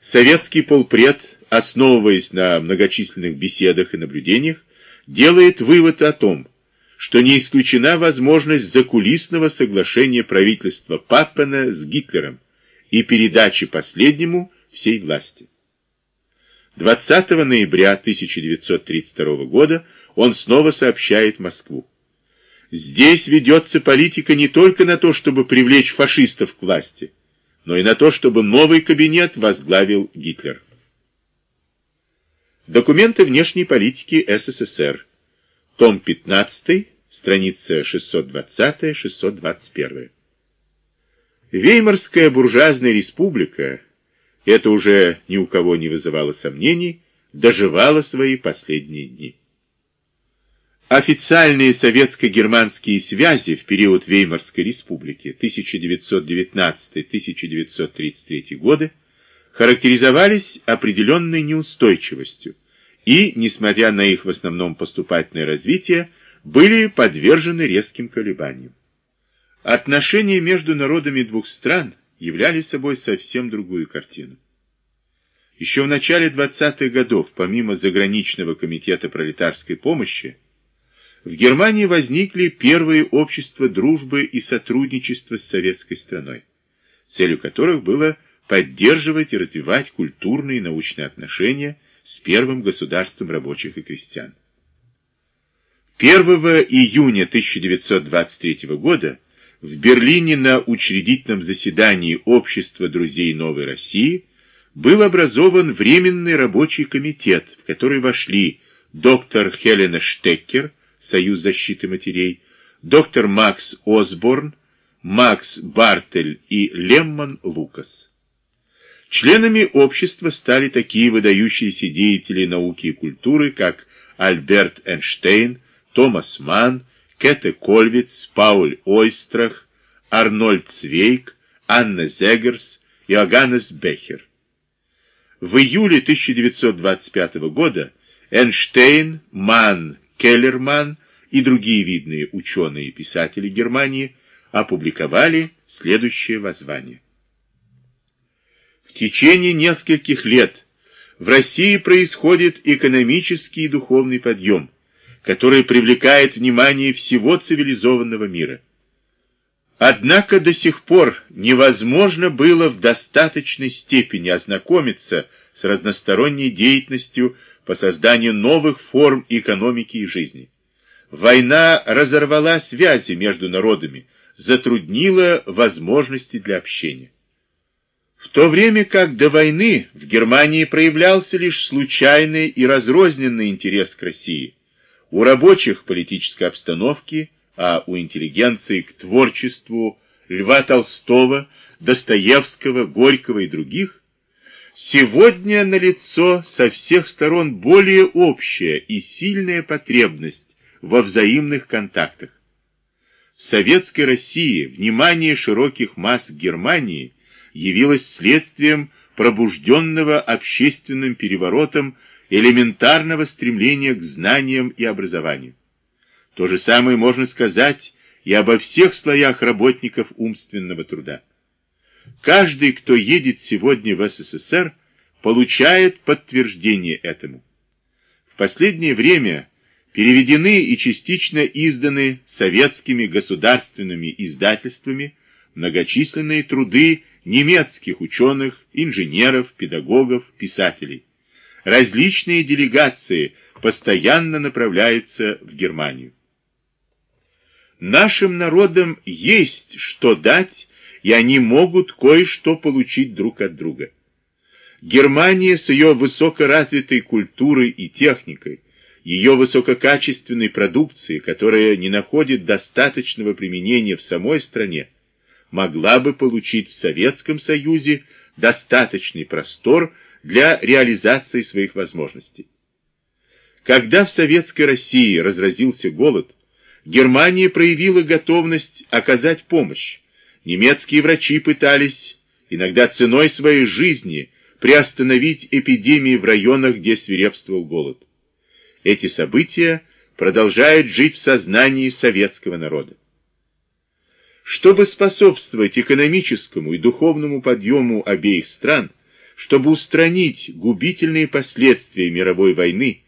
советский полпред, основываясь на многочисленных беседах и наблюдениях, делает вывод о том, что не исключена возможность закулисного соглашения правительства Паппена с Гитлером и передачи последнему всей власти. 20 ноября 1932 года он снова сообщает Москву. Здесь ведется политика не только на то, чтобы привлечь фашистов к власти, но и на то, чтобы новый кабинет возглавил Гитлер. Документы внешней политики СССР. Том 15, страница 620-621. Веймарская буржуазная республика, это уже ни у кого не вызывало сомнений, доживала свои последние дни. Официальные советско-германские связи в период Веймарской республики 1919-1933 годы характеризовались определенной неустойчивостью и, несмотря на их в основном поступательное развитие, были подвержены резким колебаниям. Отношения между народами двух стран являли собой совсем другую картину. Еще в начале 20-х годов, помимо заграничного комитета пролетарской помощи, в Германии возникли первые общества дружбы и сотрудничества с советской страной, целью которых было поддерживать и развивать культурные и научные отношения с первым государством рабочих и крестьян. 1 июня 1923 года в Берлине на учредительном заседании Общества друзей Новой России был образован Временный рабочий комитет, в который вошли доктор Хелена Штеккер, Союз защиты матерей, доктор Макс Осборн, Макс Бартель и Лемман Лукас. Членами общества стали такие выдающиеся деятели науки и культуры, как Альберт Эйнштейн, Томас Манн, Кете Кольвиц, Пауль Ойстрах, Арнольд Цвейк, Анна Зегерс и Оганес Бехер. В июле 1925 года Эйнштейн, Манн, Келлерман и другие видные ученые и писатели Германии опубликовали следующее воззвание. В течение нескольких лет в России происходит экономический и духовный подъем, который привлекает внимание всего цивилизованного мира. Однако до сих пор невозможно было в достаточной степени ознакомиться с разносторонней деятельностью по созданию новых форм экономики и жизни. Война разорвала связи между народами, затруднила возможности для общения. В то время как до войны в Германии проявлялся лишь случайный и разрозненный интерес к России, у рабочих политической обстановки, а у интеллигенции к творчеству Льва Толстого, Достоевского, Горького и других, Сегодня налицо со всех сторон более общая и сильная потребность во взаимных контактах. В советской России внимание широких масс Германии явилось следствием пробужденного общественным переворотом элементарного стремления к знаниям и образованию. То же самое можно сказать и обо всех слоях работников умственного труда. Каждый, кто едет сегодня в СССР, получает подтверждение этому. В последнее время переведены и частично изданы советскими государственными издательствами многочисленные труды немецких ученых, инженеров, педагогов, писателей. Различные делегации постоянно направляются в Германию. Нашим народам есть что дать и они могут кое-что получить друг от друга. Германия с ее высокоразвитой культурой и техникой, ее высококачественной продукцией, которая не находит достаточного применения в самой стране, могла бы получить в Советском Союзе достаточный простор для реализации своих возможностей. Когда в Советской России разразился голод, Германия проявила готовность оказать помощь, Немецкие врачи пытались, иногда ценой своей жизни, приостановить эпидемии в районах, где свирепствовал голод. Эти события продолжают жить в сознании советского народа. Чтобы способствовать экономическому и духовному подъему обеих стран, чтобы устранить губительные последствия мировой войны